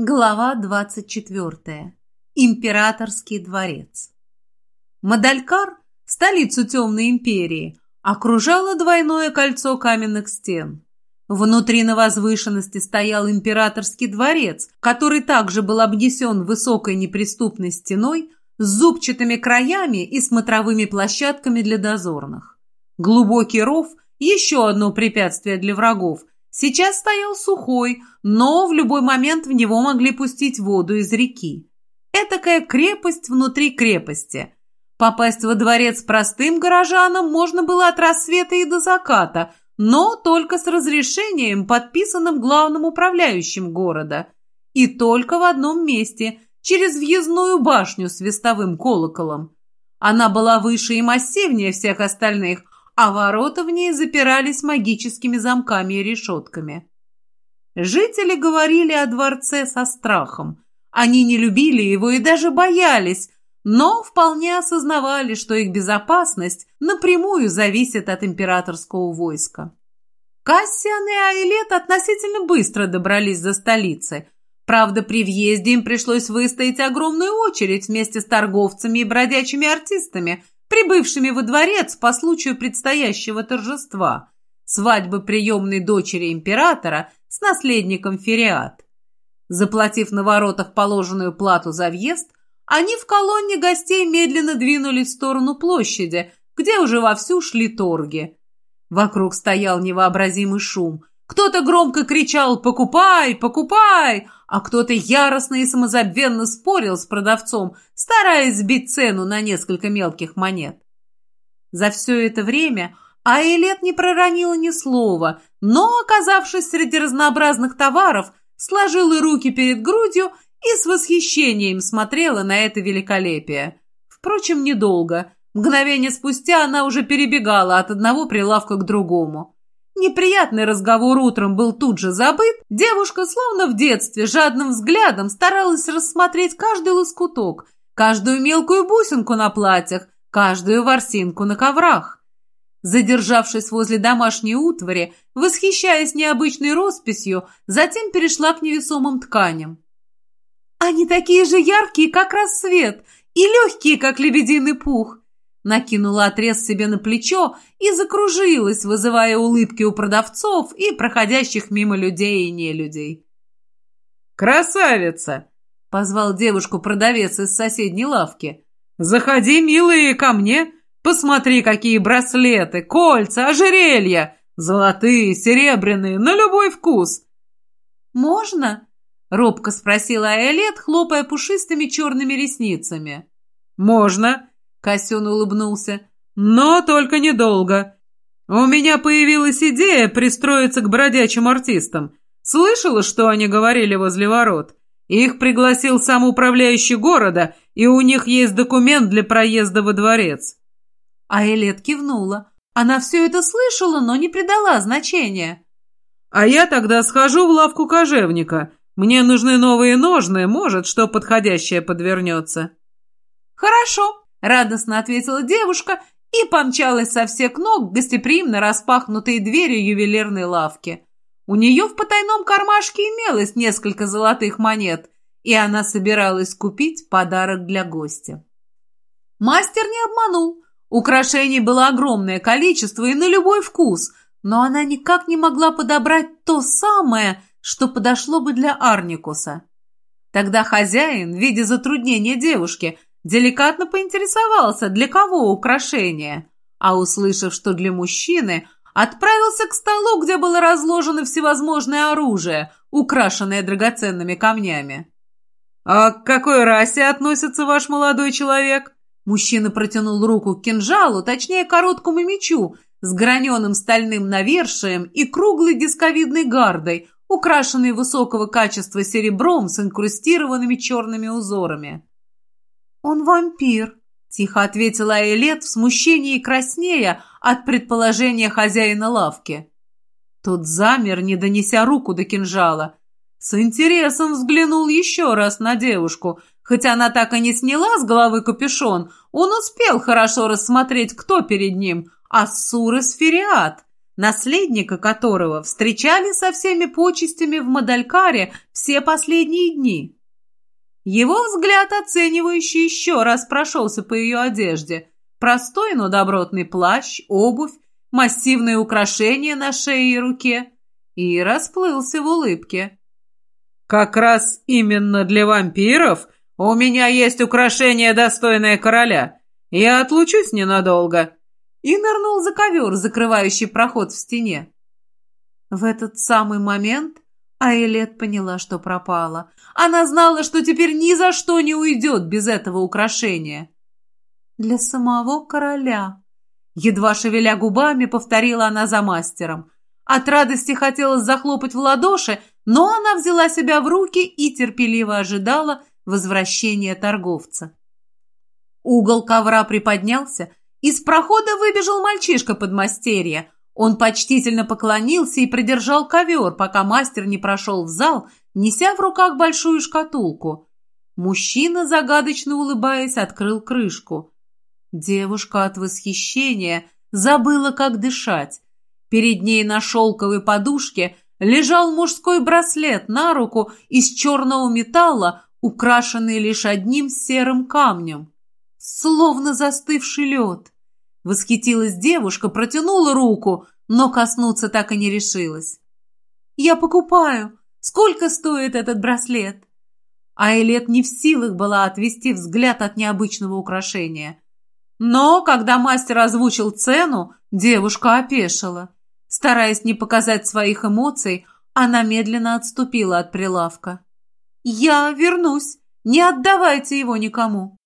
Глава 24. Императорский дворец. Мадалькар, столицу Темной империи, окружало двойное кольцо каменных стен. Внутри на возвышенности стоял императорский дворец, который также был обнесен высокой неприступной стеной с зубчатыми краями и смотровыми площадками для дозорных. Глубокий ров – еще одно препятствие для врагов – Сейчас стоял сухой, но в любой момент в него могли пустить воду из реки. Этакая крепость внутри крепости. Попасть во дворец простым горожанам можно было от рассвета и до заката, но только с разрешением, подписанным главным управляющим города. И только в одном месте, через въездную башню с вестовым колоколом. Она была выше и массивнее всех остальных, а ворота в ней запирались магическими замками и решетками. Жители говорили о дворце со страхом. Они не любили его и даже боялись, но вполне осознавали, что их безопасность напрямую зависит от императорского войска. Кассиан и Айлет относительно быстро добрались до столицы. Правда, при въезде им пришлось выстоять огромную очередь вместе с торговцами и бродячими артистами – прибывшими во дворец по случаю предстоящего торжества – свадьбы приемной дочери императора с наследником Фериат. Заплатив на воротах положенную плату за въезд, они в колонне гостей медленно двинулись в сторону площади, где уже вовсю шли торги. Вокруг стоял невообразимый шум. Кто-то громко кричал «Покупай! Покупай!», а кто-то яростно и самозабвенно спорил с продавцом, стараясь сбить цену на несколько мелких монет. За все это время Айлет не проронила ни слова, но, оказавшись среди разнообразных товаров, сложила руки перед грудью и с восхищением смотрела на это великолепие. Впрочем, недолго. Мгновение спустя она уже перебегала от одного прилавка к другому. Неприятный разговор утром был тут же забыт, девушка, словно в детстве, жадным взглядом старалась рассмотреть каждый лоскуток, каждую мелкую бусинку на платьях, каждую ворсинку на коврах. Задержавшись возле домашней утвари, восхищаясь необычной росписью, затем перешла к невесомым тканям. «Они такие же яркие, как рассвет, и легкие, как лебединый пух накинула отрез себе на плечо и закружилась, вызывая улыбки у продавцов и проходящих мимо людей и нелюдей. «Красавица!» — позвал девушку продавец из соседней лавки. «Заходи, милые, ко мне. Посмотри, какие браслеты, кольца, ожерелья. Золотые, серебряные, на любой вкус». «Можно?» — робко спросила Айолет, хлопая пушистыми черными ресницами. «Можно», Косен улыбнулся. «Но только недолго. У меня появилась идея пристроиться к бродячим артистам. Слышала, что они говорили возле ворот? Их пригласил сам управляющий города, и у них есть документ для проезда во дворец». А Элет кивнула. Она все это слышала, но не придала значения. «А я тогда схожу в лавку кожевника. Мне нужны новые ножны, может, что подходящее подвернется». «Хорошо», Радостно ответила девушка и помчалась со всех ног к гостеприимно распахнутой двери ювелирной лавки. У нее в потайном кармашке имелось несколько золотых монет, и она собиралась купить подарок для гостя. Мастер не обманул. Украшений было огромное количество и на любой вкус, но она никак не могла подобрать то самое, что подошло бы для Арникуса. Тогда хозяин, видя затруднение девушки, деликатно поинтересовался, для кого украшение, а, услышав, что для мужчины, отправился к столу, где было разложено всевозможное оружие, украшенное драгоценными камнями. «А к какой расе относится ваш молодой человек?» Мужчина протянул руку к кинжалу, точнее, короткому мечу, с граненым стальным навершием и круглой дисковидной гардой, украшенной высокого качества серебром с инкрустированными черными узорами. «Он вампир», — тихо ответила Элет в смущении краснея от предположения хозяина лавки. Тот замер, не донеся руку до кинжала. С интересом взглянул еще раз на девушку. Хотя она так и не сняла с головы капюшон, он успел хорошо рассмотреть, кто перед ним. Ассур Эсфериат. наследника которого встречали со всеми почестями в Мадалькаре все последние дни. Его взгляд, оценивающий, еще раз прошелся по ее одежде. Простой, но добротный плащ, обувь, массивные украшения на шее и руке. И расплылся в улыбке. «Как раз именно для вампиров у меня есть украшение, достойное короля. Я отлучусь ненадолго и нырнул за ковер, закрывающий проход в стене. В этот самый момент Айлет поняла, что пропала. Она знала, что теперь ни за что не уйдет без этого украшения. «Для самого короля», — едва шевеля губами, повторила она за мастером. От радости хотелось захлопать в ладоши, но она взяла себя в руки и терпеливо ожидала возвращения торговца. Угол ковра приподнялся, из прохода выбежал мальчишка подмастерья. Он почтительно поклонился и придержал ковер, пока мастер не прошел в зал, неся в руках большую шкатулку. Мужчина, загадочно улыбаясь, открыл крышку. Девушка от восхищения забыла, как дышать. Перед ней на шелковой подушке лежал мужской браслет на руку из черного металла, украшенный лишь одним серым камнем словно застывший лед. Восхитилась девушка, протянула руку, но коснуться так и не решилась. «Я покупаю. Сколько стоит этот браслет?» Айлет не в силах была отвести взгляд от необычного украшения. Но, когда мастер озвучил цену, девушка опешила. Стараясь не показать своих эмоций, она медленно отступила от прилавка. «Я вернусь. Не отдавайте его никому».